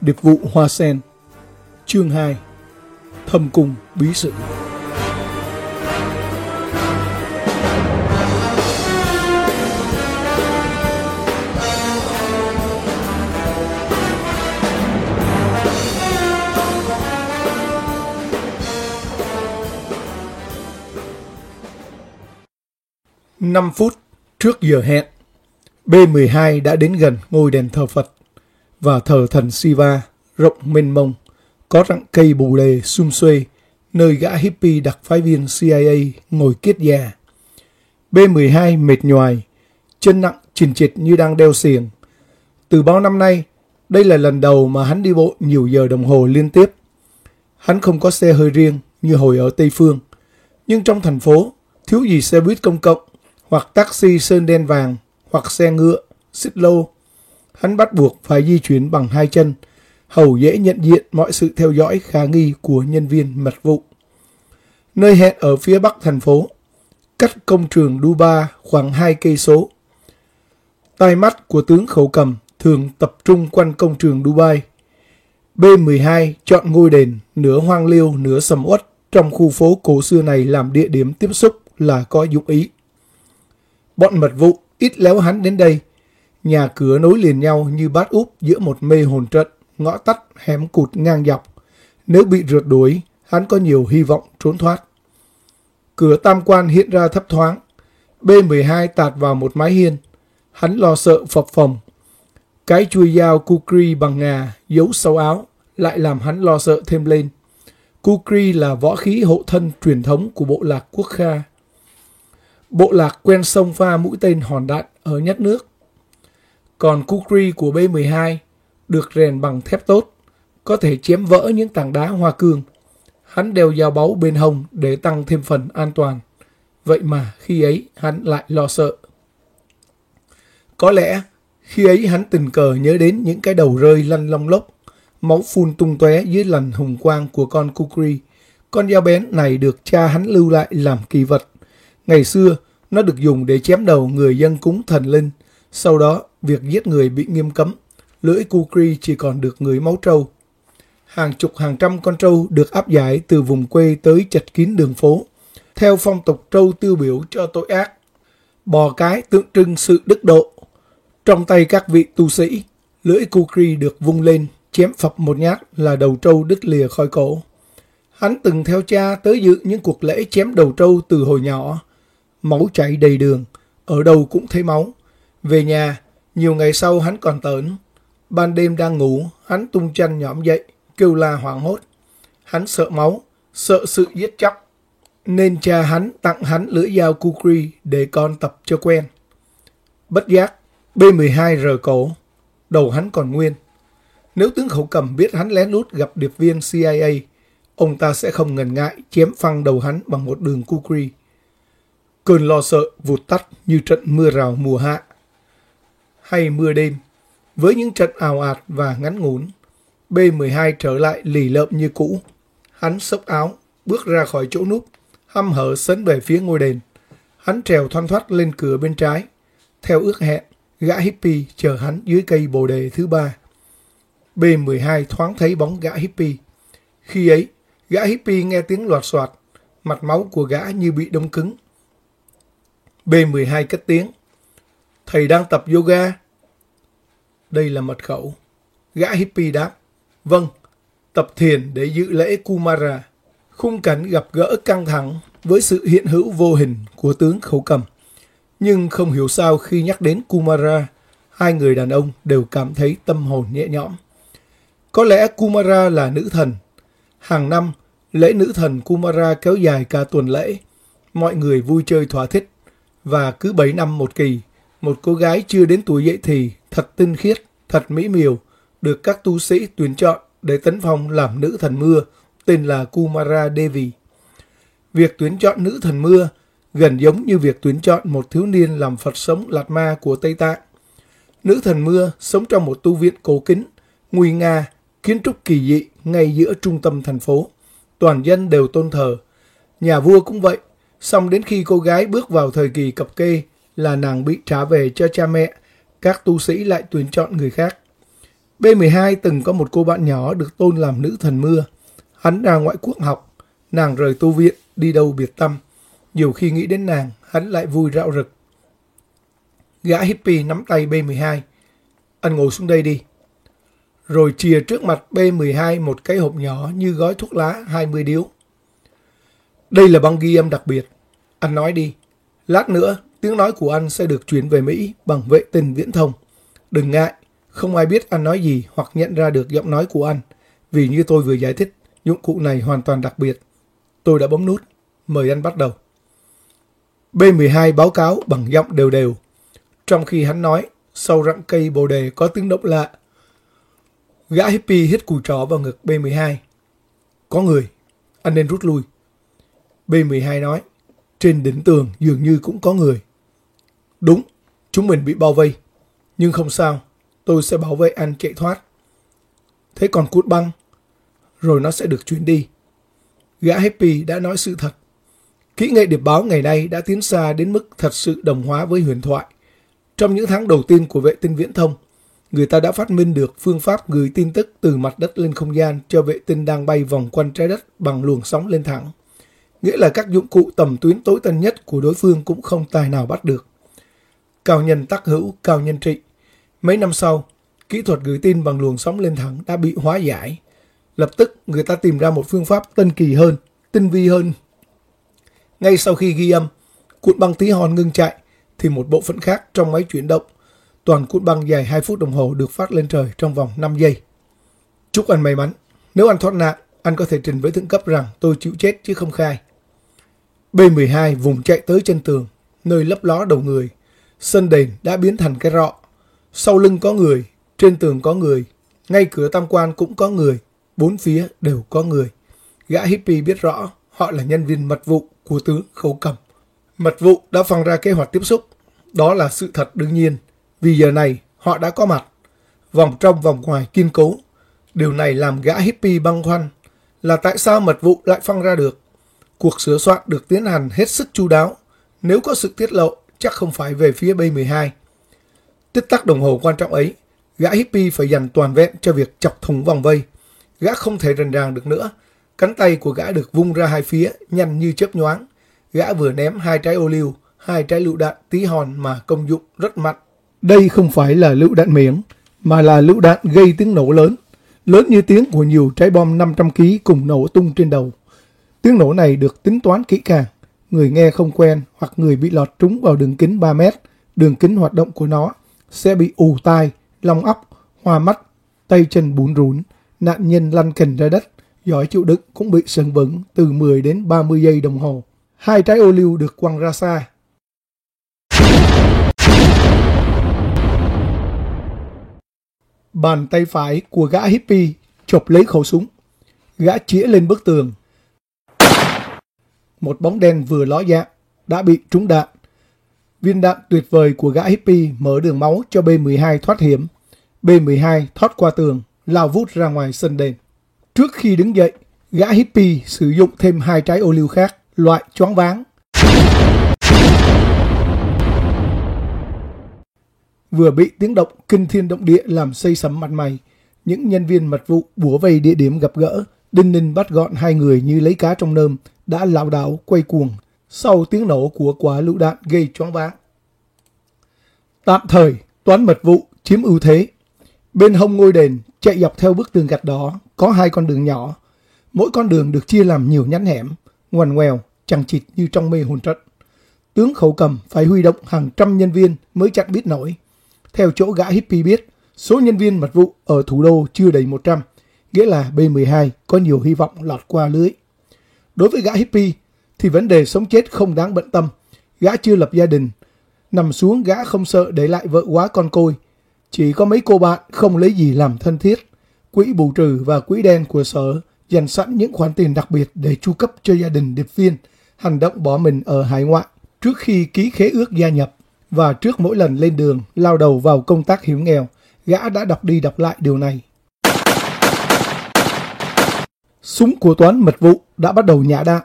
Điệp vụ Hoa Sen Chương 2 Thâm cung bí sự Năm phút trước giờ hẹn, B-12 đã đến gần ngôi đền thờ Phật và thờ thần Siva rộng mênh mông, có rặng cây bù đề sum xuê, nơi gã hippie đặc phái viên CIA ngồi kiết già. B-12 mệt nhoài, chân nặng chình chịt như đang đeo xiềng. Từ bao năm nay, đây là lần đầu mà hắn đi bộ nhiều giờ đồng hồ liên tiếp. Hắn không có xe hơi riêng như hồi ở Tây Phương, nhưng trong thành phố thiếu gì xe buýt công cộng hoặc taxi sơn đen vàng hoặc xe ngựa, xích lô hắn bắt buộc phải di chuyển bằng hai chân, hầu dễ nhận diện mọi sự theo dõi khả nghi của nhân viên mật vụ. Nơi hẹn ở phía bắc thành phố, cách công trường Duba khoảng hai cây số. Tai mắt của tướng khẩu cầm thường tập trung quanh công trường Dubai. B-12 chọn ngôi đền nửa hoang liêu nửa sầm uất trong khu phố cổ xưa này làm địa điểm tiếp xúc là có dụng ý. Bọn mật vụ ít léo hắn đến đây Nhà cửa nối liền nhau như bát úp giữa một mê hồn trận, ngõ tắt, hẻm cụt ngang dọc. Nếu bị rượt đuổi, hắn có nhiều hy vọng trốn thoát. Cửa tam quan hiện ra thấp thoáng. B-12 tạt vào một mái hiên. Hắn lo sợ phập phồng. Cái chui dao kukri bằng ngà giấu sau áo lại làm hắn lo sợ thêm lên. Kukri là võ khí hộ thân truyền thống của bộ lạc quốc kha. Bộ lạc quen sông pha mũi tên hòn đạn ở nhất nước. Còn Kukri của B-12 được rèn bằng thép tốt, có thể chém vỡ những tảng đá hoa cương. Hắn đeo dao báu bên hông để tăng thêm phần an toàn. Vậy mà khi ấy hắn lại lo sợ. Có lẽ khi ấy hắn tình cờ nhớ đến những cái đầu rơi lăn long lốc, máu phun tung tóe dưới lần hùng quang của con Kukri. Con dao bén này được cha hắn lưu lại làm kỳ vật. Ngày xưa, nó được dùng để chém đầu người dân cúng thần linh. Sau đó, việc giết người bị nghiêm cấm, lưỡi Kukri chỉ còn được người máu trâu. Hàng chục hàng trăm con trâu được áp giải từ vùng quê tới chật kín đường phố. Theo phong tục trâu tiêu biểu cho tội ác, bò cái tượng trưng sự đức độ. Trong tay các vị tu sĩ, lưỡi Kukri được vung lên, chém phập một nhát là đầu trâu đứt lìa khỏi cổ. Hắn từng theo cha tới dự những cuộc lễ chém đầu trâu từ hồi nhỏ. Máu chảy đầy đường, ở đâu cũng thấy máu. Về nhà, nhiều ngày sau hắn còn tởn. Ban đêm đang ngủ, hắn tung chân nhõm dậy, kêu la hoảng hốt. Hắn sợ máu, sợ sự giết chóc. Nên cha hắn tặng hắn lưỡi dao kukri để con tập cho quen. Bất giác, B-12 rờ cổ, đầu hắn còn nguyên. Nếu tướng khẩu cầm biết hắn lén lút gặp điệp viên CIA, ông ta sẽ không ngần ngại chém phăng đầu hắn bằng một đường kukri. Cơn lo sợ vụt tắt như trận mưa rào mùa hạ hay mưa đêm. Với những trận ào ạt và ngắn ngủn, B-12 trở lại lì lợm như cũ. Hắn xốc áo, bước ra khỏi chỗ núp, hăm hở sấn về phía ngôi đền. Hắn trèo thoăn thoắt lên cửa bên trái. Theo ước hẹn, gã hippie chờ hắn dưới cây bồ đề thứ ba. B-12 thoáng thấy bóng gã hippie. Khi ấy, gã hippie nghe tiếng loạt soạt, mặt máu của gã như bị đông cứng. B-12 cất tiếng. Thầy đang tập yoga. Đây là mật khẩu. Gã hippie đáp. Vâng, tập thiền để dự lễ Kumara. Khung cảnh gặp gỡ căng thẳng với sự hiện hữu vô hình của tướng khẩu cầm. Nhưng không hiểu sao khi nhắc đến Kumara, hai người đàn ông đều cảm thấy tâm hồn nhẹ nhõm. Có lẽ Kumara là nữ thần. Hàng năm, lễ nữ thần Kumara kéo dài cả tuần lễ. Mọi người vui chơi thỏa thích. Và cứ 7 năm một kỳ, một cô gái chưa đến tuổi dậy thì, thật tinh khiết, thật mỹ miều, được các tu sĩ tuyển chọn để tấn phong làm nữ thần mưa tên là Kumara Devi. Việc tuyển chọn nữ thần mưa gần giống như việc tuyển chọn một thiếu niên làm Phật sống Lạt Ma của Tây Tạng. Nữ thần mưa sống trong một tu viện cổ kính, nguy nga, kiến trúc kỳ dị ngay giữa trung tâm thành phố. Toàn dân đều tôn thờ. Nhà vua cũng vậy, xong đến khi cô gái bước vào thời kỳ cập kê là nàng bị trả về cho cha mẹ, các tu sĩ lại tuyển chọn người khác. B12 từng có một cô bạn nhỏ được tôn làm nữ thần mưa. Hắn ra ngoại quốc học, nàng rời tu viện, đi đâu biệt tâm. Nhiều khi nghĩ đến nàng, hắn lại vui rạo rực. Gã hippie nắm tay B12. Anh ngồi xuống đây đi. Rồi chìa trước mặt B12 một cái hộp nhỏ như gói thuốc lá 20 điếu. Đây là băng ghi âm đặc biệt. Anh nói đi. Lát nữa, tiếng nói của anh sẽ được chuyển về Mỹ bằng vệ tinh viễn thông. Đừng ngại, không ai biết anh nói gì hoặc nhận ra được giọng nói của anh. Vì như tôi vừa giải thích, dụng cụ này hoàn toàn đặc biệt. Tôi đã bấm nút. Mời anh bắt đầu. B12 báo cáo bằng giọng đều đều. Trong khi hắn nói, sau rặng cây bồ đề có tiếng động lạ. Gã hippie hít cùi trỏ vào ngực B12. Có người, anh nên rút lui. B12 nói, trên đỉnh tường dường như cũng có người. Đúng, chúng mình bị bao vây. Nhưng không sao, tôi sẽ bảo vệ anh chạy thoát. Thế còn cút băng, rồi nó sẽ được chuyển đi. Gã Happy đã nói sự thật. Kỹ nghệ điệp báo ngày nay đã tiến xa đến mức thật sự đồng hóa với huyền thoại. Trong những tháng đầu tiên của vệ tinh viễn thông, người ta đã phát minh được phương pháp gửi tin tức từ mặt đất lên không gian cho vệ tinh đang bay vòng quanh trái đất bằng luồng sóng lên thẳng. Nghĩa là các dụng cụ tầm tuyến tối tân nhất của đối phương cũng không tài nào bắt được. Cao nhân tắc hữu, cao nhân trị. Mấy năm sau, kỹ thuật gửi tin bằng luồng sóng lên thẳng đã bị hóa giải. Lập tức người ta tìm ra một phương pháp tân kỳ hơn, tinh vi hơn. Ngay sau khi ghi âm, cuộn băng tí hon ngưng chạy, thì một bộ phận khác trong máy chuyển động. Toàn cuộn băng dài 2 phút đồng hồ được phát lên trời trong vòng 5 giây. Chúc anh may mắn. Nếu anh thoát nạn, anh có thể trình với thượng cấp rằng tôi chịu chết chứ không khai. B12 vùng chạy tới chân tường, nơi lấp ló đầu người. Sân đền đã biến thành cái rọ. Sau lưng có người, trên tường có người, ngay cửa tam quan cũng có người, bốn phía đều có người. Gã hippie biết rõ họ là nhân viên mật vụ của tướng Khấu Cầm. Mật vụ đã phăng ra kế hoạch tiếp xúc. Đó là sự thật đương nhiên, vì giờ này họ đã có mặt. Vòng trong vòng ngoài kiên cố. Điều này làm gã hippie băng khoăn là tại sao mật vụ lại phăng ra được. Cuộc sửa soạn được tiến hành hết sức chu đáo. Nếu có sự tiết lộ, chắc không phải về phía B12. Tích tắc đồng hồ quan trọng ấy, gã hippie phải dành toàn vẹn cho việc chọc thủng vòng vây. Gã không thể rần ràng được nữa. Cánh tay của gã được vung ra hai phía, nhanh như chớp nhoáng. Gã vừa ném hai trái ô liu, hai trái lựu đạn tí hòn mà công dụng rất mạnh. Đây không phải là lựu đạn miệng, mà là lựu đạn gây tiếng nổ lớn, lớn như tiếng của nhiều trái bom 500 kg cùng nổ tung trên đầu. Tiếng nổ này được tính toán kỹ càng. Người nghe không quen hoặc người bị lọt trúng vào đường kính 3 mét, đường kính hoạt động của nó sẽ bị ù tai, long óc, hoa mắt, tay chân bún rún, nạn nhân lăn kình ra đất, giỏi chịu đựng cũng bị sừng vững từ 10 đến 30 giây đồng hồ. Hai trái ô liu được quăng ra xa. Bàn tay phải của gã hippie chộp lấy khẩu súng. Gã chĩa lên bức tường. Một bóng đen vừa ló dạng, đã bị trúng đạn. Viên đạn tuyệt vời của gã hippie mở đường máu cho B-12 thoát hiểm. B-12 thoát qua tường, lao vút ra ngoài sân đền. Trước khi đứng dậy, gã hippie sử dụng thêm hai trái ô liu khác loại choáng váng. Vừa bị tiếng động kinh thiên động địa làm xây sầm mặt mày, những nhân viên mật vụ bùa vây địa điểm gặp gỡ, đinh ninh bắt gọn hai người như lấy cá trong nơm, đã lảo đảo quay cuồng sau tiếng nổ của quả lựu đạn gây choáng váng. Tạm thời, toán mật vụ chiếm ưu thế. Bên hông ngôi đền chạy dọc theo bức tường gạch đó có hai con đường nhỏ. Mỗi con đường được chia làm nhiều nhánh hẻm ngoằn ngoèo, chẳng chịt như trong mê hồn trận. Tướng khẩu cầm phải huy động hàng trăm nhân viên mới chặn biết nổi. Theo chỗ gã hippie biết, số nhân viên mật vụ ở thủ đô chưa đầy 100, nghĩa là B12 có nhiều hy vọng lọt qua lưới. Đối với gã hippie thì vấn đề sống chết không đáng bận tâm. Gã chưa lập gia đình, nằm xuống gã không sợ để lại vợ quá con côi. Chỉ có mấy cô bạn không lấy gì làm thân thiết. quỹ bù trừ và quỹ đen của sở dành sẵn những khoản tiền đặc biệt để chu cấp cho gia đình điệp viên hành động bỏ mình ở hải ngoại trước khi ký khế ước gia nhập và trước mỗi lần lên đường lao đầu vào công tác hiểm nghèo, gã đã đọc đi đọc lại điều này. Súng của toán mật vụ đã bắt đầu nhả đạn.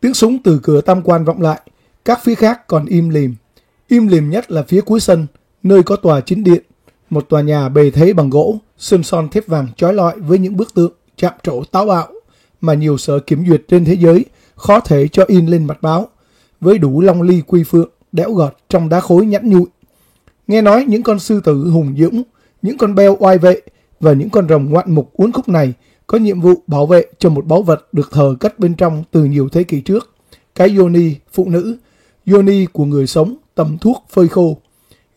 Tiếng súng từ cửa tam quan vọng lại, các phía khác còn im lìm. Im lìm nhất là phía cuối sân, nơi có tòa chính điện, một tòa nhà bề thế bằng gỗ, sơn son thép vàng trói lọi với những bức tượng chạm trổ táo bạo mà nhiều sở kiểm duyệt trên thế giới khó thể cho in lên mặt báo, với đủ long ly quy phượng, đẽo gọt trong đá khối nhẵn nhụi. Nghe nói những con sư tử hùng dũng, những con beo oai vệ và những con rồng ngoạn mục uốn khúc này có nhiệm vụ bảo vệ cho một báu vật được thờ cất bên trong từ nhiều thế kỷ trước. Cái yoni phụ nữ, yoni của người sống, tầm thuốc phơi khô.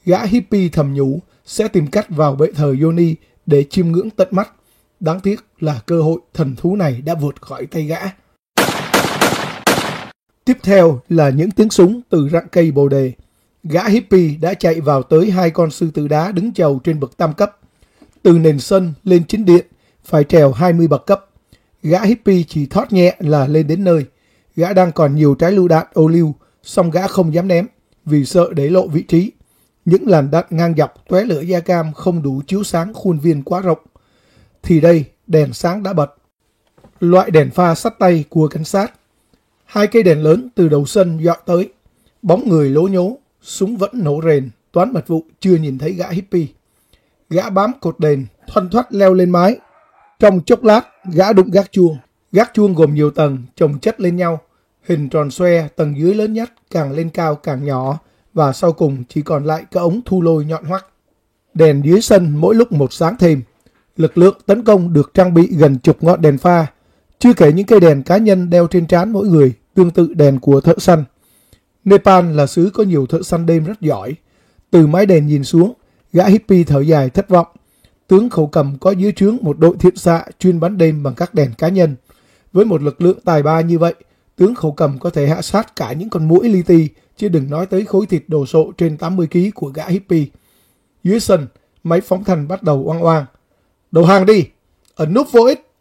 Gã hippie thầm nhủ sẽ tìm cách vào bệ thờ yoni để chiêm ngưỡng tận mắt. Đáng tiếc là cơ hội thần thú này đã vượt khỏi tay gã. Tiếp theo là những tiếng súng từ rặng cây bồ đề. Gã hippie đã chạy vào tới hai con sư tử đá đứng chầu trên bậc tam cấp. Từ nền sân lên chính điện, phải trèo 20 bậc cấp. Gã hippie chỉ thoát nhẹ là lên đến nơi. Gã đang còn nhiều trái lưu đạn ô liu, song gã không dám ném vì sợ để lộ vị trí. Những làn đạn ngang dọc tóe lửa da cam không đủ chiếu sáng khuôn viên quá rộng. Thì đây, đèn sáng đã bật. Loại đèn pha sắt tay của cảnh sát Hai cây đèn lớn từ đầu sân dọi tới. Bóng người lố nhố, súng vẫn nổ rền, toán mật vụ chưa nhìn thấy gã hippie. Gã bám cột đèn, thoăn thoắt leo lên mái. Trong chốc lát, gã đụng gác chuông. Gác chuông gồm nhiều tầng, chồng chất lên nhau. Hình tròn xoe, tầng dưới lớn nhất, càng lên cao càng nhỏ, và sau cùng chỉ còn lại cái ống thu lôi nhọn hoắt. Đèn dưới sân mỗi lúc một sáng thêm. Lực lượng tấn công được trang bị gần chục ngọn đèn pha, chưa kể những cây đèn cá nhân đeo trên trán mỗi người, tương tự đèn của thợ săn. Nepal là xứ có nhiều thợ săn đêm rất giỏi. Từ mái đèn nhìn xuống, gã hippie thở dài thất vọng. Tướng khẩu cầm có dưới trướng một đội thiện xạ chuyên bắn đêm bằng các đèn cá nhân. Với một lực lượng tài ba như vậy, tướng khẩu cầm có thể hạ sát cả những con muỗi li ti, chứ đừng nói tới khối thịt đồ sộ trên 80 kg của gã hippie. Dưới sân, máy phóng thanh bắt đầu oang oang. Đầu hàng đi, ẩn núp vô ích.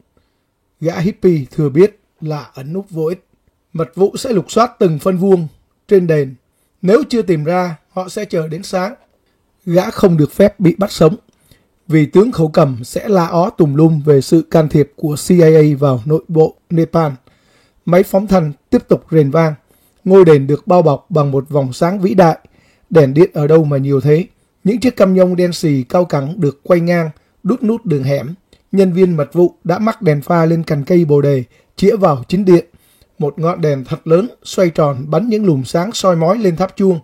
Gã hippie thừa biết là ẩn núp vô ích. Mật vụ sẽ lục soát từng phân vuông trên đền. Nếu chưa tìm ra, họ sẽ chờ đến sáng. Gã không được phép bị bắt sống. Vì tướng khẩu cầm sẽ la ó tùm lum về sự can thiệp của CIA vào nội bộ Nepal. Máy phóng thanh tiếp tục rền vang. Ngôi đền được bao bọc bằng một vòng sáng vĩ đại. Đèn điện ở đâu mà nhiều thế. Những chiếc cam nhông đen xì cao cẳng được quay ngang, đút nút đường hẻm. Nhân viên mật vụ đã mắc đèn pha lên cành cây bồ đề, chĩa vào chính điện một ngọn đèn thật lớn xoay tròn bắn những lùm sáng soi mói lên tháp chuông.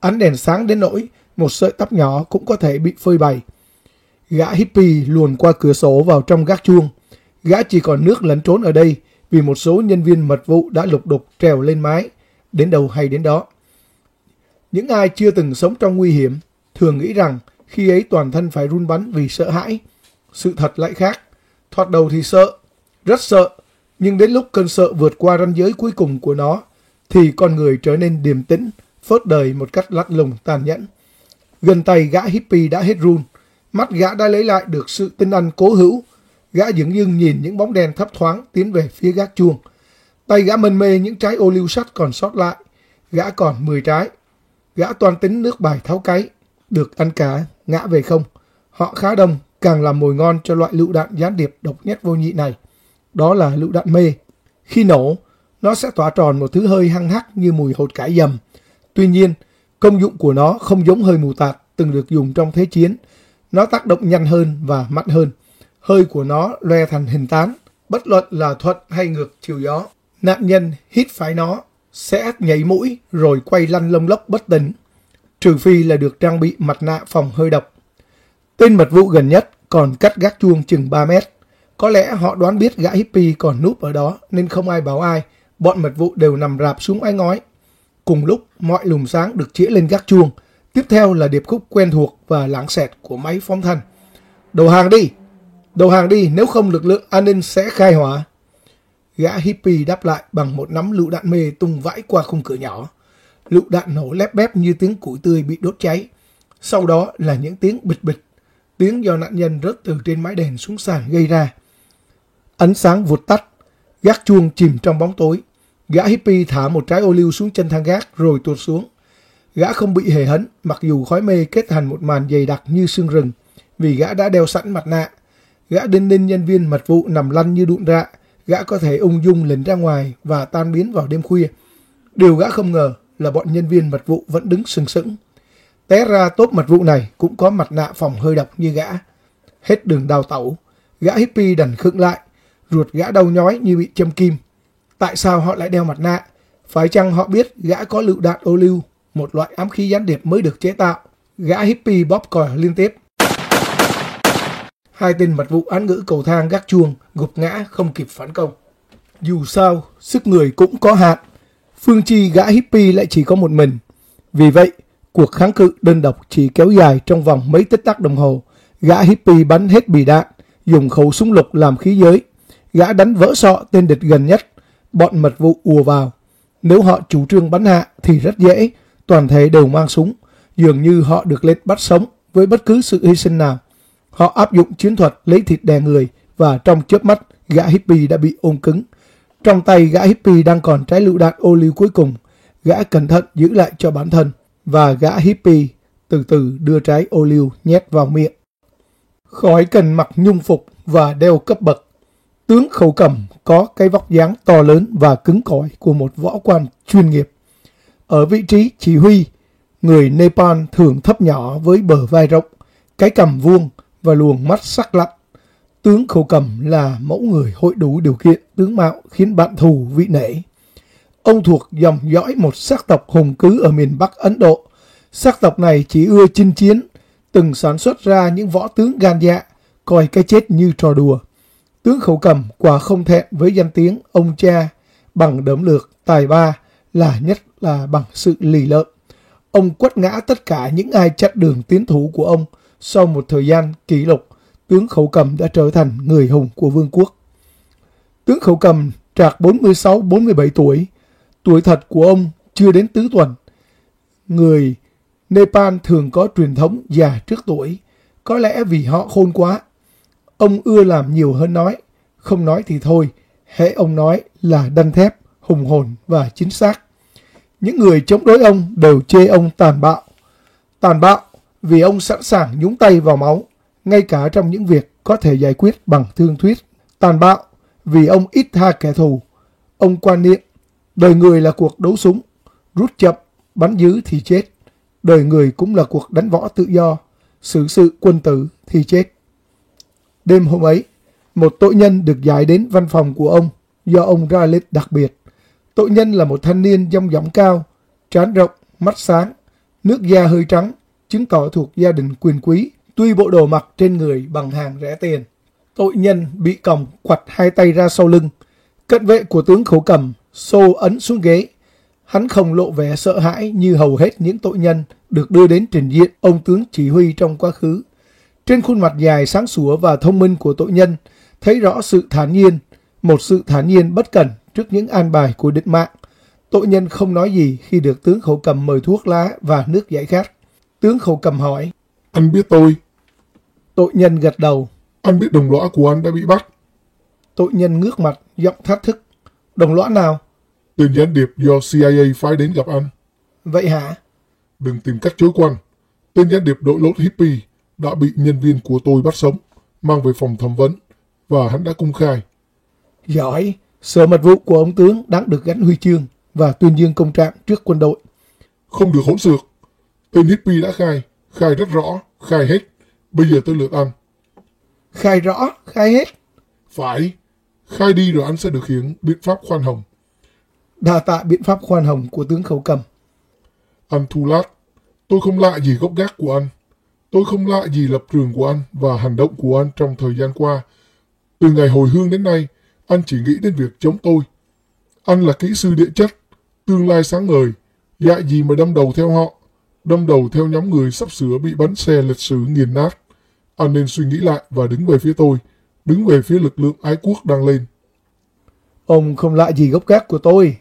Ánh đèn sáng đến nỗi một sợi tóc nhỏ cũng có thể bị phơi bày. Gã hippie luồn qua cửa sổ vào trong gác chuông. Gã chỉ còn nước lẫn trốn ở đây vì một số nhân viên mật vụ đã lục đục trèo lên mái, đến đâu hay đến đó. Những ai chưa từng sống trong nguy hiểm thường nghĩ rằng khi ấy toàn thân phải run bắn vì sợ hãi. Sự thật lại khác. Thoạt đầu thì sợ, rất sợ, nhưng đến lúc cơn sợ vượt qua ranh giới cuối cùng của nó, thì con người trở nên điềm tĩnh, phớt đời một cách lạnh lùng tàn nhẫn. Gần tay gã hippie đã hết run, mắt gã đã lấy lại được sự tinh anh cố hữu. Gã dững dưng nhìn những bóng đèn thấp thoáng tiến về phía gác chuông. Tay gã mân mê những trái ô liu sắt còn sót lại. Gã còn 10 trái. Gã toàn tính nước bài tháo cái. Được ăn cá, ngã về không. Họ khá đông, càng làm mồi ngon cho loại lựu đạn gián điệp độc nhất vô nhị này đó là lựu đạn mê. Khi nổ, nó sẽ tỏa tròn một thứ hơi hăng hắc như mùi hột cải dầm. Tuy nhiên, công dụng của nó không giống hơi mù tạt từng được dùng trong thế chiến. Nó tác động nhanh hơn và mạnh hơn. Hơi của nó loe thành hình tán, bất luận là thuận hay ngược chiều gió. Nạn nhân hít phải nó, sẽ nhảy mũi rồi quay lăn lông lốc bất tỉnh. Trừ phi là được trang bị mặt nạ phòng hơi độc. Tên mật vụ gần nhất còn cắt gác chuông chừng 3 mét. Có lẽ họ đoán biết gã hippie còn núp ở đó nên không ai báo ai. Bọn mật vụ đều nằm rạp xuống ái ngói. Cùng lúc, mọi lùm sáng được chĩa lên gác chuông. Tiếp theo là điệp khúc quen thuộc và lãng xẹt của máy phóng thanh. Đầu hàng đi! Đầu hàng đi nếu không lực lượng an ninh sẽ khai hỏa. Gã hippie đáp lại bằng một nắm lựu đạn mê tung vãi qua khung cửa nhỏ. Lựu đạn nổ lép bép như tiếng củi tươi bị đốt cháy. Sau đó là những tiếng bịch bịch, tiếng do nạn nhân rớt từ trên mái đèn xuống sàn gây ra. Ánh sáng vụt tắt, gác chuông chìm trong bóng tối. Gã hippie thả một trái ô liu xuống chân thang gác rồi tuột xuống. Gã không bị hề hấn, mặc dù khói mê kết thành một màn dày đặc như sương rừng, vì gã đã đeo sẵn mặt nạ. Gã đinh ninh nhân viên mật vụ nằm lăn như đụn rạ, gã có thể ung dung lấn ra ngoài và tan biến vào đêm khuya. Điều gã không ngờ là bọn nhân viên mật vụ vẫn đứng sừng sững. Té ra tốt mật vụ này cũng có mặt nạ phòng hơi độc như gã. Hết đường đào tẩu, gã hippie đành khựng lại, ruột gã đau nhói như bị châm kim. Tại sao họ lại đeo mặt nạ? Phải chăng họ biết gã có lựu đạn ô lưu, một loại ám khí gián điệp mới được chế tạo? Gã hippie bóp còi liên tiếp. Hai tên mật vụ án ngữ cầu thang gác chuông, gục ngã không kịp phản công. Dù sao, sức người cũng có hạn. Phương chi gã hippie lại chỉ có một mình. Vì vậy, cuộc kháng cự đơn độc chỉ kéo dài trong vòng mấy tích tắc đồng hồ. Gã hippie bắn hết bì đạn, dùng khẩu súng lục làm khí giới. Gã đánh vỡ sọ tên địch gần nhất, bọn mật vụ ùa vào. Nếu họ chủ trương bắn hạ thì rất dễ, toàn thể đều mang súng, dường như họ được lên bắt sống với bất cứ sự hy sinh nào. Họ áp dụng chiến thuật lấy thịt đè người và trong chớp mắt gã hippie đã bị ôm cứng. Trong tay gã hippie đang còn trái lựu đạn ô liu cuối cùng. Gã cẩn thận giữ lại cho bản thân và gã hippie từ từ đưa trái ô liu nhét vào miệng. Khỏi cần mặc nhung phục và đeo cấp bậc. Tướng khẩu cầm có cái vóc dáng to lớn và cứng cỏi của một võ quan chuyên nghiệp. Ở vị trí chỉ huy, người Nepal thường thấp nhỏ với bờ vai rộng, cái cầm vuông và luồng mắt sắc lạnh. Tướng khẩu cầm là mẫu người hội đủ điều kiện tướng mạo khiến bạn thù vị nể. Ông thuộc dòng dõi một sắc tộc hùng cứ ở miền Bắc Ấn Độ. Sắc tộc này chỉ ưa chinh chiến, từng sản xuất ra những võ tướng gan dạ, coi cái chết như trò đùa. Tướng khẩu cầm quả không thẹn với danh tiếng ông cha bằng đấm lược tài ba là nhất là bằng sự lì lợm. Ông quất ngã tất cả những ai chặn đường tiến thủ của ông. Sau một thời gian kỷ lục, tướng khẩu cầm đã trở thành người hùng của vương quốc. Tướng khẩu cầm trạc 46-47 tuổi, tuổi thật của ông chưa đến tứ tuần. Người Nepal thường có truyền thống già trước tuổi, có lẽ vì họ khôn quá. Ông ưa làm nhiều hơn nói, không nói thì thôi, hễ ông nói là đanh thép, hùng hồn và chính xác. Những người chống đối ông đều chê ông tàn bạo. Tàn bạo vì ông sẵn sàng nhúng tay vào máu, ngay cả trong những việc có thể giải quyết bằng thương thuyết. Tàn bạo vì ông ít tha kẻ thù. Ông quan niệm, đời người là cuộc đấu súng, rút chậm, bắn dữ thì chết. Đời người cũng là cuộc đánh võ tự do, xử sự quân tử thì chết. Đêm hôm ấy, một tội nhân được giải đến văn phòng của ông do ông ra lệnh đặc biệt. Tội nhân là một thanh niên dông dỏng cao, trán rộng, mắt sáng, nước da hơi trắng, chứng tỏ thuộc gia đình quyền quý, tuy bộ đồ mặc trên người bằng hàng rẻ tiền. Tội nhân bị còng quặt hai tay ra sau lưng. Cận vệ của tướng khẩu cầm, xô ấn xuống ghế. Hắn không lộ vẻ sợ hãi như hầu hết những tội nhân được đưa đến trình diện ông tướng chỉ huy trong quá khứ. Trên khuôn mặt dài sáng sủa và thông minh của tội nhân, thấy rõ sự thản nhiên, một sự thản nhiên bất cẩn trước những an bài của định mạng. Tội nhân không nói gì khi được tướng khẩu cầm mời thuốc lá và nước giải khát. Tướng khẩu cầm hỏi. Anh biết tôi. Tội nhân gật đầu. Anh biết đồng lõa của anh đã bị bắt. Tội nhân ngước mặt, giọng thách thức. Đồng lõa nào? Tên gián điệp do CIA phái đến gặp anh. Vậy hả? Đừng tìm cách chối quan. Tên gián điệp đội lốt hippie đã bị nhân viên của tôi bắt sống, mang về phòng thẩm vấn, và hắn đã công khai. Giỏi, sở mật vụ của ông tướng đáng được gắn huy chương và tuyên dương công trạng trước quân đội. Không được hỗn xược. Tên hippie đã khai, khai rất rõ, khai hết. Bây giờ tôi lượt anh. Khai rõ, khai hết. Phải, khai đi rồi anh sẽ được hưởng biện pháp khoan hồng. Đà tạ biện pháp khoan hồng của tướng khẩu cầm. Anh Thu Lát, tôi không lạ gì gốc gác của anh. Tôi không lạ gì lập trường của anh và hành động của anh trong thời gian qua. Từ ngày hồi hương đến nay, anh chỉ nghĩ đến việc chống tôi. Anh là kỹ sư địa chất, tương lai sáng ngời, dạy gì mà đâm đầu theo họ, đâm đầu theo nhóm người sắp sửa bị bắn xe lịch sử nghiền nát. Anh nên suy nghĩ lại và đứng về phía tôi, đứng về phía lực lượng ái quốc đang lên. Ông không lạ gì gốc gác của tôi.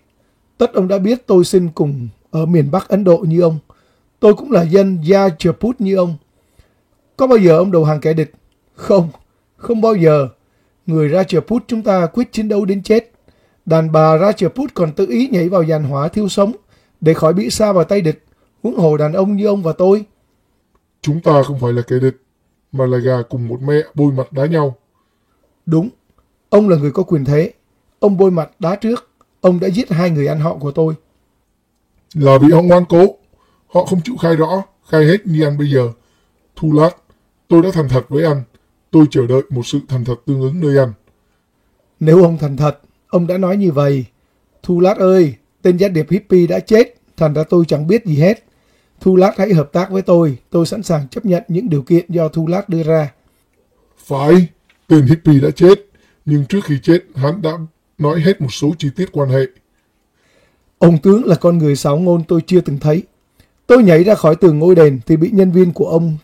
Tất ông đã biết tôi sinh cùng ở miền Bắc Ấn Độ như ông. Tôi cũng là dân Yajaput như ông. Có bao giờ ông đầu hàng kẻ địch? Không, không bao giờ. Người Rajaput chúng ta quyết chiến đấu đến chết. Đàn bà Rajaput còn tự ý nhảy vào giàn hỏa thiêu sống để khỏi bị xa vào tay địch. Huống hồ đàn ông như ông và tôi. Chúng ta không phải là kẻ địch, mà là gà cùng một mẹ bôi mặt đá nhau. Đúng, ông là người có quyền thế. Ông bôi mặt đá trước. Ông đã giết hai người ăn họ của tôi. Là vì họ ngoan cố. Họ không chịu khai rõ, khai hết như anh bây giờ. Thu lát, tôi đã thành thật với anh. Tôi chờ đợi một sự thành thật tương ứng nơi anh. Nếu ông thành thật, ông đã nói như vậy. Thu Lát ơi, tên gián điệp hippie đã chết, thành ra tôi chẳng biết gì hết. Thu Lát hãy hợp tác với tôi, tôi sẵn sàng chấp nhận những điều kiện do Thu Lát đưa ra. Phải, tên hippie đã chết, nhưng trước khi chết hắn đã nói hết một số chi tiết quan hệ. Ông tướng là con người xáo ngôn tôi chưa từng thấy. Tôi nhảy ra khỏi tường ngôi đền thì bị nhân viên của ông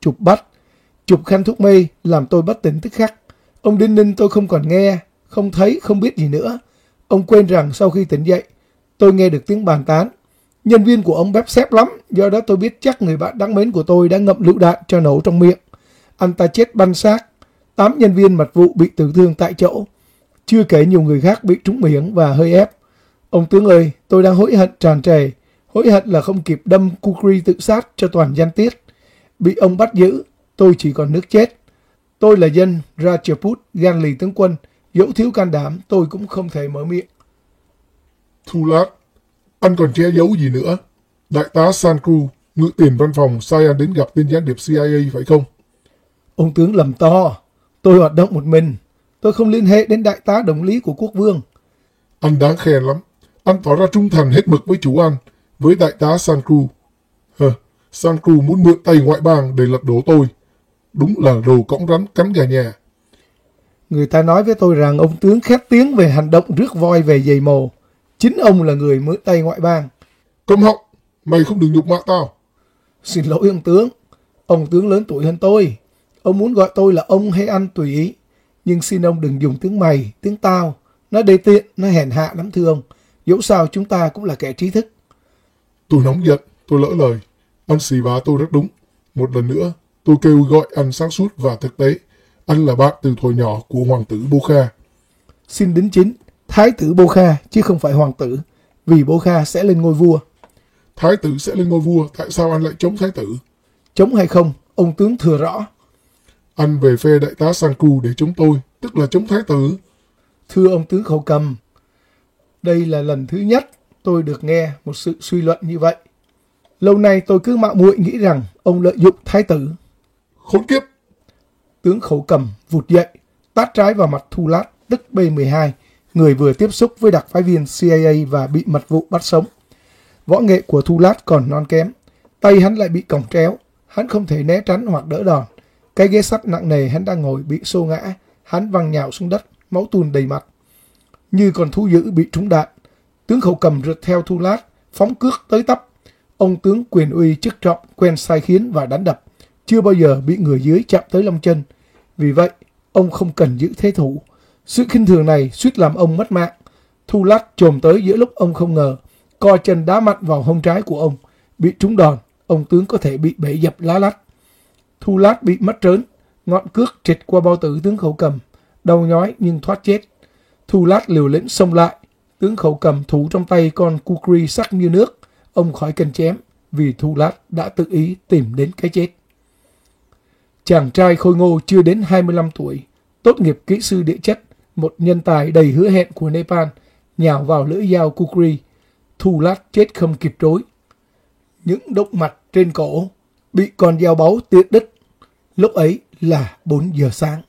chụp bắt. Chụp khanh thuốc mê làm tôi bất tỉnh tức khắc. Ông Đinh Ninh tôi không còn nghe, không thấy, không biết gì nữa. Ông quên rằng sau khi tỉnh dậy, tôi nghe được tiếng bàn tán. Nhân viên của ông bếp xếp lắm, do đó tôi biết chắc người bạn đáng mến của tôi đã ngậm lựu đạn cho nổ trong miệng. Anh ta chết banh xác, tám nhân viên mật vụ bị tử thương tại chỗ. Chưa kể nhiều người khác bị trúng miệng và hơi ép. Ông tướng ơi, tôi đang hối hận tràn trề. Hối hận là không kịp đâm Kukri tự sát cho toàn gian tiết. Bị ông bắt giữ, tôi chỉ còn nước chết. Tôi là dân Rajaput, gan lì tướng quân. Dẫu thiếu can đảm, tôi cũng không thể mở miệng. Thu lát, anh còn che giấu gì nữa? Đại tá Sankru, ngự tiền văn phòng sai anh đến gặp tên gián điệp CIA phải không? Ông tướng lầm to. Tôi hoạt động một mình. Tôi không liên hệ đến đại tá đồng lý của quốc vương. Anh đáng khen lắm. Anh tỏ ra trung thành hết mực với chủ anh, với đại tá Sankru. Hờ, Sankru muốn mượn tay ngoại bang để lật đổ tôi. Đúng là đồ cõng rắn cắn gà nhà. Người ta nói với tôi rằng ông tướng khét tiếng về hành động rước voi về giày mồ. Chính ông là người mượn tay ngoại bang. Câm họng, mày không đừng nhục mạ tao. Xin lỗi ông tướng. Ông tướng lớn tuổi hơn tôi. Ông muốn gọi tôi là ông hay anh tùy ý. Nhưng xin ông đừng dùng tiếng mày, tiếng tao. Nó đê tiện, nó hèn hạ lắm thưa ông. Dẫu sao chúng ta cũng là kẻ trí thức. Tôi nóng giận, tôi lỡ lời. Anh xì vá tôi rất đúng. Một lần nữa, tôi kêu gọi anh sáng suốt và thực tế. Anh là bạn từ thuở nhỏ của Hoàng tử Bô Kha. Xin đính chính, Thái tử Bô Kha chứ không phải hoàng tử. Vì Bô Kha sẽ lên ngôi vua. Thái tử sẽ lên ngôi vua, tại sao anh lại chống thái tử? Chống hay không, ông tướng thừa rõ. Anh về phe đại tá Sanku để chống tôi, tức là chống thái tử. Thưa ông tướng khẩu cầm, đây là lần thứ nhất tôi được nghe một sự suy luận như vậy. Lâu nay tôi cứ mạo muội nghĩ rằng ông lợi dụng thái tử. Khốn kiếp! Tướng khẩu cầm vụt dậy, tát trái vào mặt Thu Lát, tức B-12, người vừa tiếp xúc với đặc phái viên CIA và bị mật vụ bắt sống. Võ nghệ của Thu Lát còn non kém, tay hắn lại bị còng tréo, hắn không thể né tránh hoặc đỡ đòn. Cái ghế sắt nặng nề hắn đang ngồi bị xô ngã, hắn văng nhào xuống đất, máu tuôn đầy mặt. Như còn thú dữ bị trúng đạn, tướng khẩu cầm rượt theo Thu Lát, phóng cước tới tấp. Ông tướng quyền uy chức trọng, quen sai khiến và đánh đập, chưa bao giờ bị người dưới chạm tới lông chân. Vì vậy, ông không cần giữ thế thủ. Sự khinh thường này suýt làm ông mất mạng. Thu Lát trồm tới giữa lúc ông không ngờ, co chân đá mạnh vào hông trái của ông. Bị trúng đòn, ông tướng có thể bị bể dập lá lách. Thu Lát bị mất trớn, ngọn cước trịch qua bao tử tướng khẩu cầm, đau nhói nhưng thoát chết. Thu Lát liều lĩnh xông lại, tướng khẩu cầm thủ trong tay con kukri sắc như nước, ông khỏi cần chém vì Thu Lát đã tự ý tìm đến cái chết. Chàng trai khôi ngô chưa đến 25 tuổi, tốt nghiệp kỹ sư địa chất, một nhân tài đầy hứa hẹn của Nepal, nhào vào lưỡi dao kukri, thù Lát chết không kịp trối. Những đốc mặt trên cổ bị con dao báu tiết đứt. Lúc ấy là 4 giờ sáng.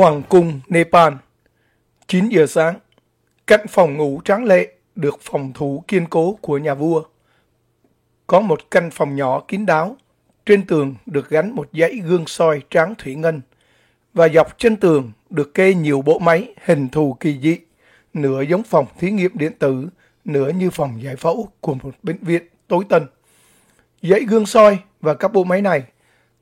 Hoàng cung Nepal 9 giờ sáng Căn phòng ngủ tráng lệ được phòng thủ kiên cố của nhà vua. Có một căn phòng nhỏ kín đáo, trên tường được gắn một dãy gương soi tráng thủy ngân và dọc trên tường được kê nhiều bộ máy hình thù kỳ dị, nửa giống phòng thí nghiệm điện tử, nửa như phòng giải phẫu của một bệnh viện tối tân. Dãy gương soi và các bộ máy này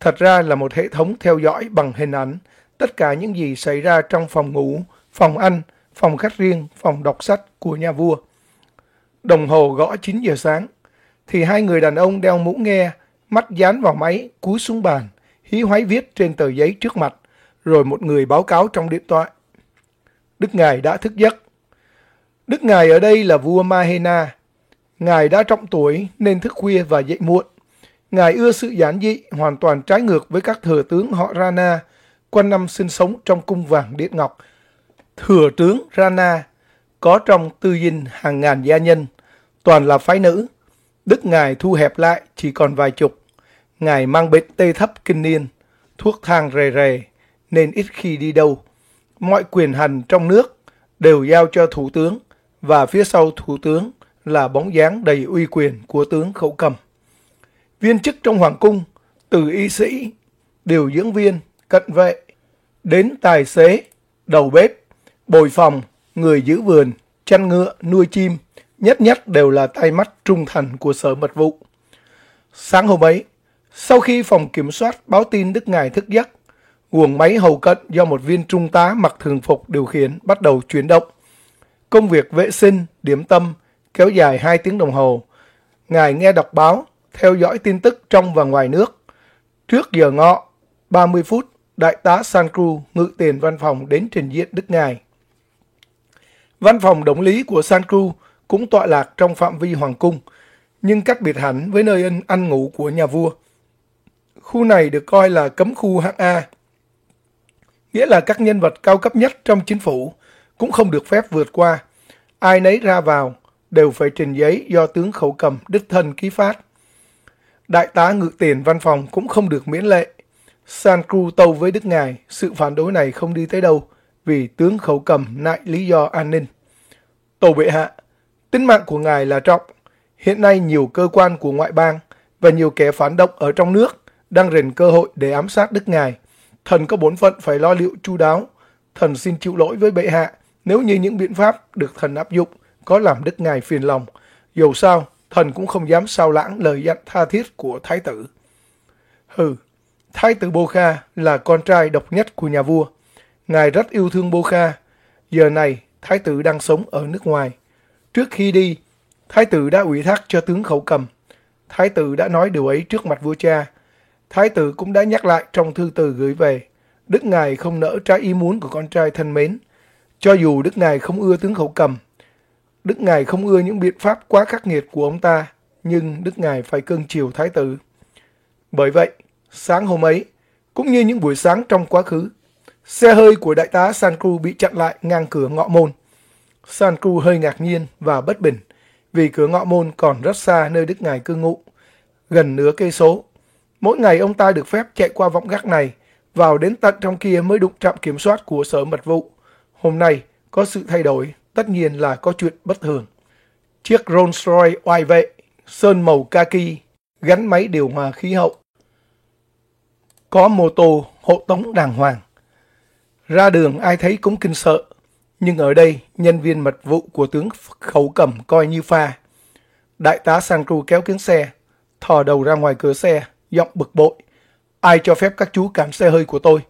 thật ra là một hệ thống theo dõi bằng hình ảnh tất cả những gì xảy ra trong phòng ngủ, phòng ăn, phòng khách riêng, phòng đọc sách của nhà vua. Đồng hồ gõ 9 giờ sáng, thì hai người đàn ông đeo mũ nghe, mắt dán vào máy, cúi xuống bàn, hí hoáy viết trên tờ giấy trước mặt, rồi một người báo cáo trong điện thoại. Đức Ngài đã thức giấc. Đức Ngài ở đây là vua Mahena. Ngài đã trọng tuổi nên thức khuya và dậy muộn. Ngài ưa sự giản dị, hoàn toàn trái ngược với các thừa tướng họ Rana, quanh năm sinh sống trong cung vàng điện ngọc. Thừa tướng Rana có trong tư dinh hàng ngàn gia nhân, toàn là phái nữ. Đức Ngài thu hẹp lại chỉ còn vài chục. Ngài mang bệnh tê thấp kinh niên, thuốc thang rề rề, nên ít khi đi đâu. Mọi quyền hành trong nước đều giao cho thủ tướng, và phía sau thủ tướng là bóng dáng đầy uy quyền của tướng khẩu cầm. Viên chức trong hoàng cung, từ y sĩ, điều dưỡng viên, cận vệ, đến tài xế, đầu bếp, bồi phòng, người giữ vườn, chăn ngựa, nuôi chim, nhất nhất đều là tay mắt trung thành của sở mật vụ. Sáng hôm ấy, sau khi phòng kiểm soát báo tin Đức Ngài thức giấc, guồng máy hầu cận do một viên trung tá mặc thường phục điều khiển bắt đầu chuyển động. Công việc vệ sinh, điểm tâm kéo dài 2 tiếng đồng hồ. Ngài nghe đọc báo, theo dõi tin tức trong và ngoài nước. Trước giờ ngọ, 30 phút, Đại tá Sanku ngự tiền văn phòng đến trình diện Đức Ngài. Văn phòng đồng lý của Sanku cũng tọa lạc trong phạm vi hoàng cung, nhưng cách biệt hẳn với nơi ăn, ăn ngủ của nhà vua. Khu này được coi là cấm khu hạng A, nghĩa là các nhân vật cao cấp nhất trong chính phủ cũng không được phép vượt qua. Ai nấy ra vào đều phải trình giấy do tướng khẩu cầm đích thân ký phát. Đại tá ngự tiền văn phòng cũng không được miễn lệ. San tâu với Đức Ngài, sự phản đối này không đi tới đâu vì tướng khẩu cầm nại lý do an ninh. Tổ bệ hạ, tính mạng của ngài là trọng. Hiện nay nhiều cơ quan của ngoại bang và nhiều kẻ phản động ở trong nước đang rình cơ hội để ám sát Đức Ngài. Thần có bổn phận phải lo liệu chu đáo. Thần xin chịu lỗi với bệ hạ nếu như những biện pháp được thần áp dụng có làm Đức Ngài phiền lòng. Dù sao, thần cũng không dám sao lãng lời dặn tha thiết của thái tử. Hừ, thái tử Bô Kha là con trai độc nhất của nhà vua. Ngài rất yêu thương Bô Kha. Giờ này, thái tử đang sống ở nước ngoài. Trước khi đi, thái tử đã ủy thác cho tướng khẩu cầm. Thái tử đã nói điều ấy trước mặt vua cha. Thái tử cũng đã nhắc lại trong thư từ gửi về. Đức Ngài không nỡ trái ý muốn của con trai thân mến. Cho dù Đức Ngài không ưa tướng khẩu cầm, Đức Ngài không ưa những biện pháp quá khắc nghiệt của ông ta, nhưng Đức Ngài phải cưng chiều thái tử. Bởi vậy, sáng hôm ấy, cũng như những buổi sáng trong quá khứ, xe hơi của đại tá Sanku bị chặn lại ngang cửa ngọ môn. Sanku hơi ngạc nhiên và bất bình, vì cửa ngọ môn còn rất xa nơi Đức Ngài cư ngụ, gần nửa cây số. Mỗi ngày ông ta được phép chạy qua vọng gác này, vào đến tận trong kia mới đụng trạm kiểm soát của sở mật vụ. Hôm nay có sự thay đổi tất nhiên là có chuyện bất thường. Chiếc Rolls Royce oai vệ, sơn màu kaki, gắn máy điều hòa khí hậu. Có mô tô hộ tống đàng hoàng. Ra đường ai thấy cũng kinh sợ, nhưng ở đây nhân viên mật vụ của tướng khẩu cầm coi như pha. Đại tá Sang kéo kính xe, thò đầu ra ngoài cửa xe, giọng bực bội. Ai cho phép các chú cản xe hơi của tôi?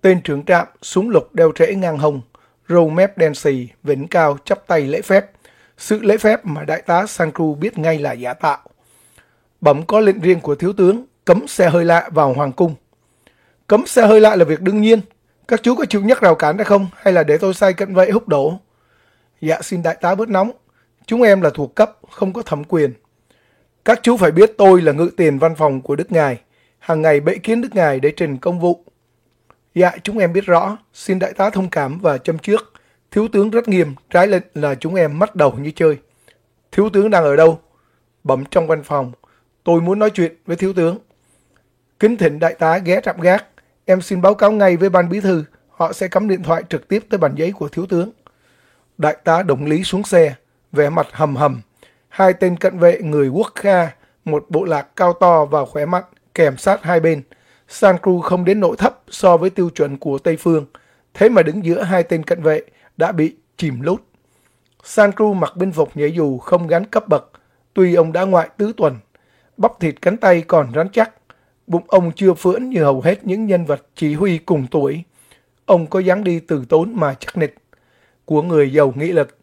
Tên trưởng trạm, súng lục đeo trễ ngang hông, râu mép đen xì, vĩnh cao, chắp tay lễ phép. Sự lễ phép mà đại tá Sankru biết ngay là giả tạo. Bẩm có lệnh riêng của thiếu tướng, cấm xe hơi lạ vào hoàng cung. Cấm xe hơi lạ là việc đương nhiên. Các chú có chịu nhắc rào cản hay không? Hay là để tôi sai cận vệ húc đổ? Dạ xin đại tá bớt nóng. Chúng em là thuộc cấp, không có thẩm quyền. Các chú phải biết tôi là ngự tiền văn phòng của Đức Ngài. Hàng ngày bệ kiến Đức Ngài để trình công vụ. Dạ, chúng em biết rõ. Xin đại tá thông cảm và châm trước. Thiếu tướng rất nghiêm, trái lệnh là chúng em mất đầu như chơi. Thiếu tướng đang ở đâu? Bấm trong văn phòng. Tôi muốn nói chuyện với thiếu tướng. Kính thỉnh đại tá ghé trạm gác. Em xin báo cáo ngay với ban bí thư. Họ sẽ cắm điện thoại trực tiếp tới bản giấy của thiếu tướng. Đại tá đồng lý xuống xe, vẻ mặt hầm hầm. Hai tên cận vệ người quốc kha, một bộ lạc cao to và khỏe mạnh, kèm sát hai bên. San Cru không đến nỗi thấp so với tiêu chuẩn của Tây Phương, thế mà đứng giữa hai tên cận vệ đã bị chìm lút. San Cru mặc binh phục nhảy dù không gắn cấp bậc, tuy ông đã ngoại tứ tuần. Bắp thịt cánh tay còn rắn chắc, bụng ông chưa phưỡn như hầu hết những nhân vật chỉ huy cùng tuổi. Ông có dáng đi từ tốn mà chắc nịch, của người giàu nghị lực.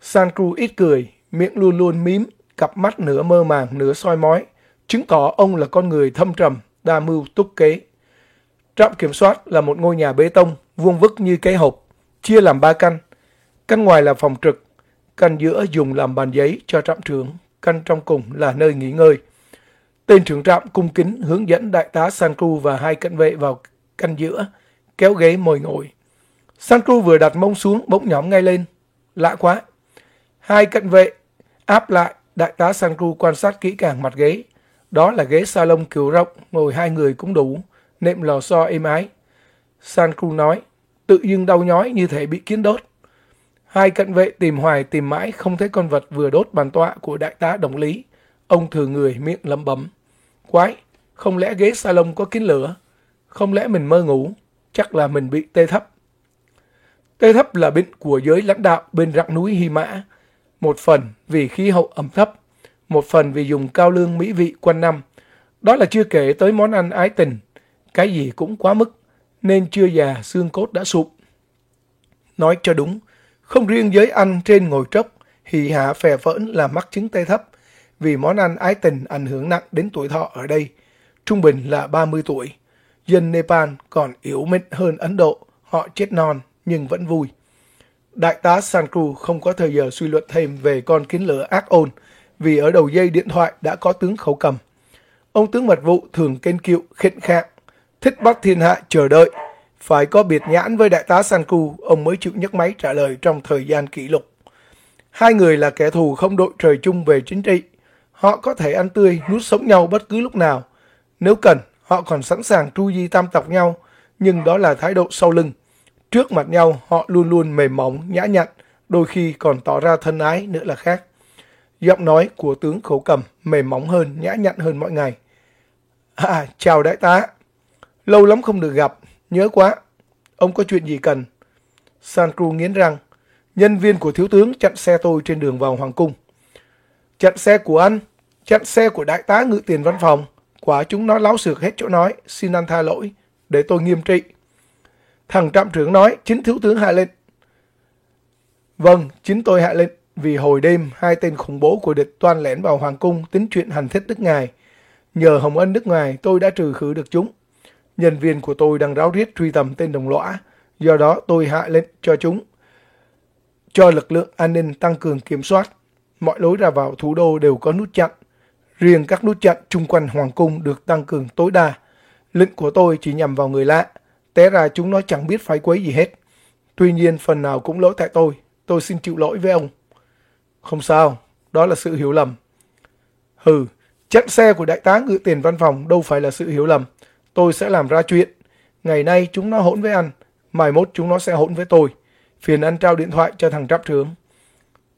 Sancru ít cười, miệng luôn luôn mím, cặp mắt nửa mơ màng nửa soi mói, chứng tỏ ông là con người thâm trầm, đa mưu túc kế. Trạm kiểm soát là một ngôi nhà bê tông, vuông vức như cái hộp, chia làm ba căn. Căn ngoài là phòng trực, căn giữa dùng làm bàn giấy cho trạm trưởng, căn trong cùng là nơi nghỉ ngơi. Tên trưởng trạm cung kính hướng dẫn đại tá Sanku và hai cận vệ vào căn giữa, kéo ghế mồi ngồi. Sanku vừa đặt mông xuống bỗng nhóm ngay lên. Lạ quá. Hai cận vệ áp lại, đại tá Sanku quan sát kỹ càng mặt ghế. Đó là ghế salon kiểu rộng, ngồi hai người cũng đủ, nệm lò xo êm ái. Sanku nói, tự dưng đau nhói như thể bị kiến đốt. Hai cận vệ tìm hoài tìm mãi không thấy con vật vừa đốt bàn tọa của đại tá đồng lý. Ông thừa người miệng lẩm bẩm. Quái, không lẽ ghế salon có kín lửa? Không lẽ mình mơ ngủ? Chắc là mình bị tê thấp. Tê thấp là bệnh của giới lãnh đạo bên rặng núi Hy Mã. Một phần vì khí hậu ẩm thấp, một phần vì dùng cao lương mỹ vị quanh năm. Đó là chưa kể tới món ăn ái tình. Cái gì cũng quá mức, nên chưa già xương cốt đã sụp. Nói cho đúng, không riêng giới ăn trên ngồi trốc, hì hạ phè phỡn là mắc chứng tê thấp, vì món ăn ái tình ảnh hưởng nặng đến tuổi thọ ở đây. Trung bình là 30 tuổi. Dân Nepal còn yếu mệnh hơn Ấn Độ, họ chết non nhưng vẫn vui. Đại tá Sankru không có thời giờ suy luận thêm về con kiến lửa ác ôn, vì ở đầu dây điện thoại đã có tướng khẩu cầm. Ông tướng mật vụ thường kênh kiệu khịnh khạng, thích bắt thiên hạ chờ đợi. Phải có biệt nhãn với đại tá Sanku, ông mới chịu nhấc máy trả lời trong thời gian kỷ lục. Hai người là kẻ thù không đội trời chung về chính trị. Họ có thể ăn tươi, nuốt sống nhau bất cứ lúc nào. Nếu cần, họ còn sẵn sàng tru di tam tộc nhau, nhưng đó là thái độ sau lưng. Trước mặt nhau, họ luôn luôn mềm mỏng, nhã nhặn, đôi khi còn tỏ ra thân ái nữa là khác. Giọng nói của tướng khẩu cầm mềm mỏng hơn, nhã nhặn hơn mọi ngày. À, chào đại tá. Lâu lắm không được gặp, nhớ quá. Ông có chuyện gì cần? Sancru nghiến răng. Nhân viên của thiếu tướng chặn xe tôi trên đường vào Hoàng Cung. Chặn xe của anh? Chặn xe của đại tá ngự tiền văn phòng. Quả chúng nó láo xược hết chỗ nói, xin anh tha lỗi, để tôi nghiêm trị. Thằng trạm trưởng nói, chính thiếu tướng hạ lệnh. Vâng, chính tôi hạ lệnh, vì hồi đêm hai tên khủng bố của địch toan lẻn vào Hoàng Cung tính chuyện hành thích nước ngài. Nhờ Hồng Ân nước ngoài, tôi đã trừ khử được chúng. Nhân viên của tôi đang ráo riết truy tầm tên đồng lõa, do đó tôi hạ lệnh cho chúng cho lực lượng an ninh tăng cường kiểm soát. Mọi lối ra vào thủ đô đều có nút chặn. Riêng các nút chặn chung quanh Hoàng Cung được tăng cường tối đa. Lệnh của tôi chỉ nhằm vào người lạ. Té ra chúng nó chẳng biết phải quấy gì hết. Tuy nhiên phần nào cũng lỗi tại tôi. Tôi xin chịu lỗi với ông. Không sao, đó là sự hiểu lầm. Hừ, chặn xe của đại tá ngự tiền văn phòng đâu phải là sự hiểu lầm. Tôi sẽ làm ra chuyện. Ngày nay chúng nó hỗn với anh, mai mốt chúng nó sẽ hỗn với tôi. Phiền anh trao điện thoại cho thằng tráp trưởng.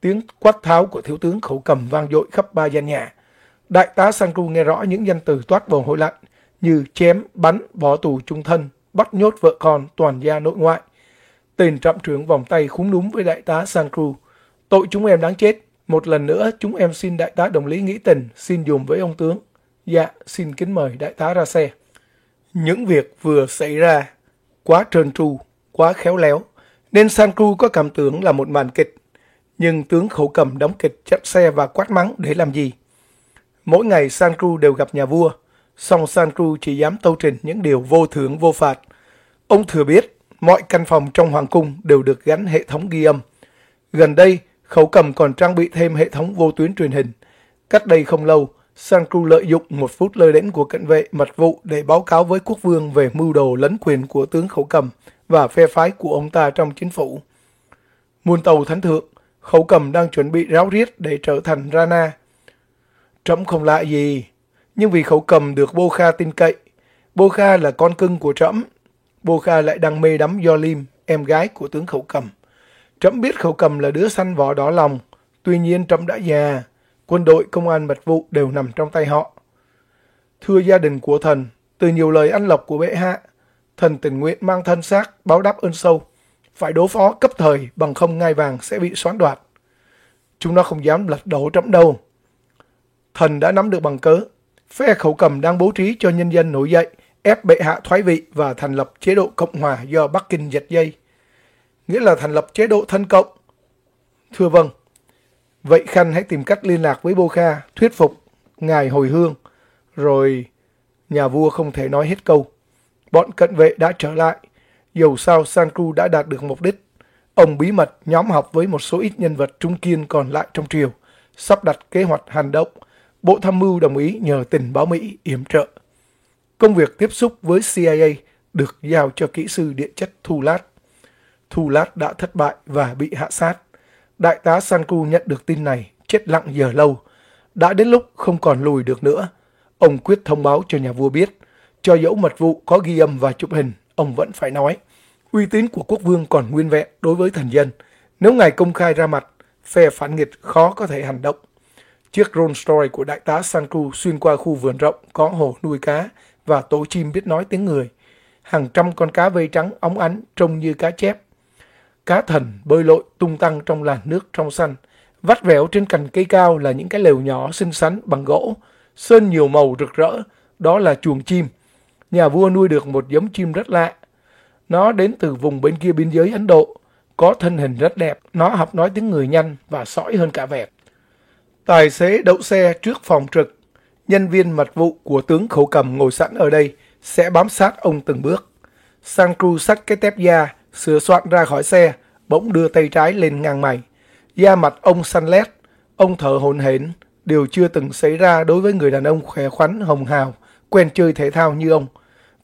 Tiếng quát tháo của thiếu tướng khẩu cầm vang dội khắp ba gian nhà. Đại tá Sanku nghe rõ những danh từ toát bầu hôi lạnh như chém, bắn, bỏ tù trung thân, bắt nhốt vợ con, toàn gia nội ngoại. Tên trạm trưởng vòng tay khúm núm với đại tá Sanku. Tội chúng em đáng chết. Một lần nữa, chúng em xin đại tá đồng lý nghĩ tình, xin dùng với ông tướng. Dạ, xin kính mời đại tá ra xe. Những việc vừa xảy ra, quá trơn tru, quá khéo léo, nên Sanku có cảm tưởng là một màn kịch. Nhưng tướng khẩu cầm đóng kịch chặn xe và quát mắng để làm gì? Mỗi ngày Sanku đều gặp nhà vua, song Sanku chỉ dám tâu trình những điều vô thưởng vô phạt. Ông thừa biết, mọi căn phòng trong hoàng cung đều được gắn hệ thống ghi âm. Gần đây, khẩu cầm còn trang bị thêm hệ thống vô tuyến truyền hình. Cách đây không lâu, Sanku lợi dụng một phút lơ đến của cận vệ mật vụ để báo cáo với quốc vương về mưu đồ lấn quyền của tướng khẩu cầm và phe phái của ông ta trong chính phủ. Muôn tàu thánh thượng, khẩu cầm đang chuẩn bị ráo riết để trở thành Rana. Trẫm không lạ gì, nhưng vì khẩu cầm được Bô Kha tin cậy, Bô Kha là con cưng của trẫm. Bô Kha lại đang mê đắm Do Lim, em gái của tướng khẩu cầm. Trẫm biết khẩu cầm là đứa săn vỏ đỏ lòng, tuy nhiên trẫm đã già, quân đội, công an, mật vụ đều nằm trong tay họ. Thưa gia đình của thần, từ nhiều lời ăn lộc của bệ hạ, thần tình nguyện mang thân xác báo đáp ơn sâu, phải đối phó cấp thời bằng không ngai vàng sẽ bị xoán đoạt. chúng nó không dám lật đổ trẫm đâu. Thần đã nắm được bằng cớ, phe khẩu cầm đang bố trí cho nhân dân nổi dậy, ép bệ hạ thoái vị và thành lập chế độ Cộng hòa do Bắc Kinh giật dây. Nghĩa là thành lập chế độ thân cộng. Thưa vâng, vậy Khanh hãy tìm cách liên lạc với Bô Kha, thuyết phục ngài hồi hương, rồi nhà vua không thể nói hết câu. Bọn cận vệ đã trở lại, dầu sao Sanku đã đạt được mục đích. Ông bí mật nhóm họp với một số ít nhân vật trung kiên còn lại trong triều, sắp đặt kế hoạch hành động. Bộ Tham mưu đồng ý nhờ tình báo Mỹ yểm trợ. Công việc tiếp xúc với CIA được giao cho kỹ sư địa chất Thu Lát. Thu Lát đã thất bại và bị hạ sát. Đại tá Sanku nhận được tin này, chết lặng giờ lâu. Đã đến lúc không còn lùi được nữa. Ông quyết thông báo cho nhà vua biết. Cho dẫu mật vụ có ghi âm và chụp hình, ông vẫn phải nói. Uy tín của quốc vương còn nguyên vẹn đối với thần dân. Nếu ngài công khai ra mặt, phe phản nghịch khó có thể hành động. Chiếc Rolls Royce của đại tá Sanku xuyên qua khu vườn rộng có hồ nuôi cá và tổ chim biết nói tiếng người. Hàng trăm con cá vây trắng óng ánh trông như cá chép. Cá thần bơi lội tung tăng trong làn nước trong xanh. Vắt vẻo trên cành cây cao là những cái lều nhỏ xinh xắn bằng gỗ. Sơn nhiều màu rực rỡ, đó là chuồng chim. Nhà vua nuôi được một giống chim rất lạ. Nó đến từ vùng bên kia biên giới Ấn Độ. Có thân hình rất đẹp, nó học nói tiếng người nhanh và sõi hơn cả vẹt. Tài xế đậu xe trước phòng trực nhân viên mật vụ của tướng khẩu cầm ngồi sẵn ở đây sẽ bám sát ông từng bước. Sang Cru xách cái tép da, sửa soạn ra khỏi xe, bỗng đưa tay trái lên ngang mày. Da mặt ông xanh lét, ông thở hổn hển, điều chưa từng xảy ra đối với người đàn ông khỏe khoắn hồng hào, quen chơi thể thao như ông.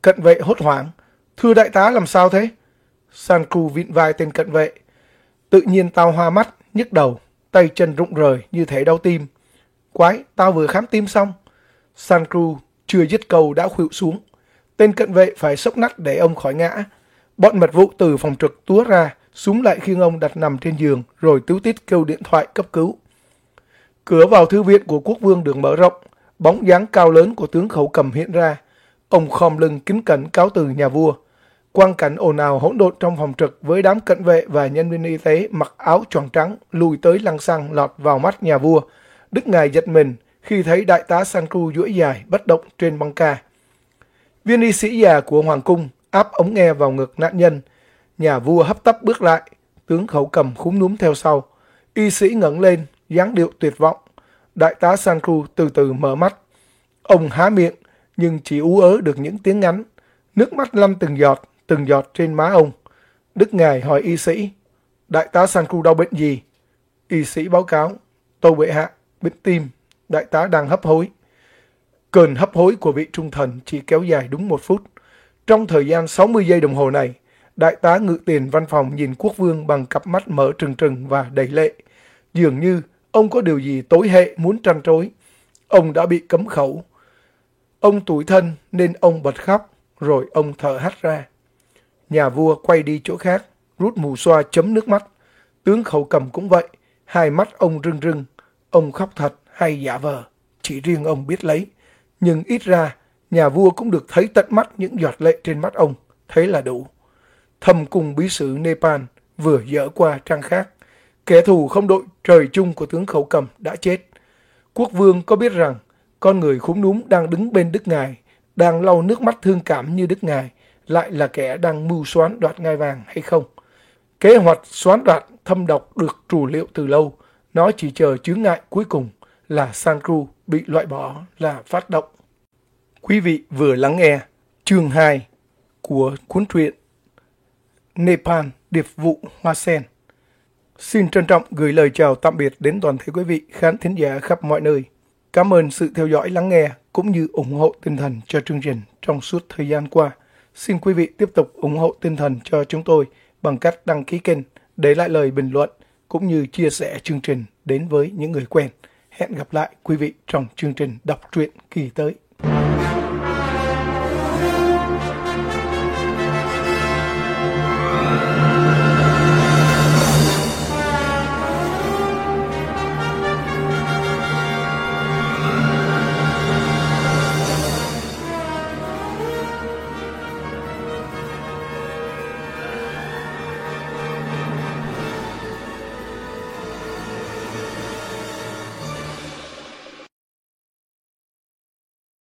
Cận vệ hốt hoảng, thưa đại tá làm sao thế? Sanku Cru vịn vai tên cận vệ. Tự nhiên tao hoa mắt, nhức đầu, tay chân rụng rời như thể đau tim. Quái, tao vừa khám tim xong. Sankru chưa dứt câu đã khuỵu xuống. Tên cận vệ phải sốc nắt để ông khỏi ngã. Bọn mật vụ từ phòng trực túa ra, súng lại khi ông đặt nằm trên giường, rồi tứ tít kêu điện thoại cấp cứu. Cửa vào thư viện của quốc vương được mở rộng, bóng dáng cao lớn của tướng khẩu cầm hiện ra. Ông khom lưng kính cẩn cáo từ nhà vua. Quang cảnh ồn ào hỗn độn trong phòng trực với đám cận vệ và nhân viên y tế mặc áo tròn trắng lùi tới lăng xăng lọt vào mắt nhà vua. Đức ngài giật mình, khi thấy đại tá Sanku duỗi dài bất động trên băng ca. Viên y sĩ già của Hoàng cung áp ống nghe vào ngực nạn nhân. Nhà vua hấp tấp bước lại, tướng khẩu cầm khúm núm theo sau. Y sĩ ngẩng lên, dáng điệu tuyệt vọng. Đại tá Sanku từ từ mở mắt. Ông há miệng, nhưng chỉ ú ớ được những tiếng ngắn. Nước mắt lăn từng giọt, từng giọt trên má ông. Đức Ngài hỏi y sĩ, đại tá Sanku đau bệnh gì? Y sĩ báo cáo, tôi bệ hạ, bệnh tim, đại tá đang hấp hối. Cơn hấp hối của vị trung thần chỉ kéo dài đúng một phút. Trong thời gian 60 giây đồng hồ này, đại tá ngự tiền văn phòng nhìn quốc vương bằng cặp mắt mở trừng trừng và đầy lệ. Dường như ông có điều gì tối hệ muốn trăn trối. Ông đã bị cấm khẩu. Ông tủi thân nên ông bật khóc, rồi ông thở hắt ra. Nhà vua quay đi chỗ khác, rút mù xoa chấm nước mắt. Tướng khẩu cầm cũng vậy, hai mắt ông rưng rưng. Ông khóc thật hay giả vờ, chỉ riêng ông biết lấy. Nhưng ít ra, nhà vua cũng được thấy tận mắt những giọt lệ trên mắt ông, thế là đủ. Thâm cung bí sử Nepal vừa dở qua trang khác. Kẻ thù không đội trời chung của tướng khẩu cầm đã chết. Quốc vương có biết rằng con người khúm núm đang đứng bên Đức Ngài, đang lau nước mắt thương cảm như Đức Ngài, lại là kẻ đang mưu xoán đoạt ngai vàng hay không? Kế hoạch xoán đoạt thâm độc được trù liệu từ lâu, nó chỉ chờ chướng ngại cuối cùng là Sankru bị loại bỏ là phát động. Quý vị vừa lắng nghe chương 2 của cuốn truyện Nepal Điệp vụ Hoa Sen. Xin trân trọng gửi lời chào tạm biệt đến toàn thể quý vị khán thính giả khắp mọi nơi. Cảm ơn sự theo dõi lắng nghe cũng như ủng hộ tinh thần cho chương trình trong suốt thời gian qua. Xin quý vị tiếp tục ủng hộ tinh thần cho chúng tôi bằng cách đăng ký kênh, để lại lời bình luận cũng như chia sẻ chương trình đến với những người quen. Hẹn gặp lại quý vị trong chương trình đọc truyện kỳ tới.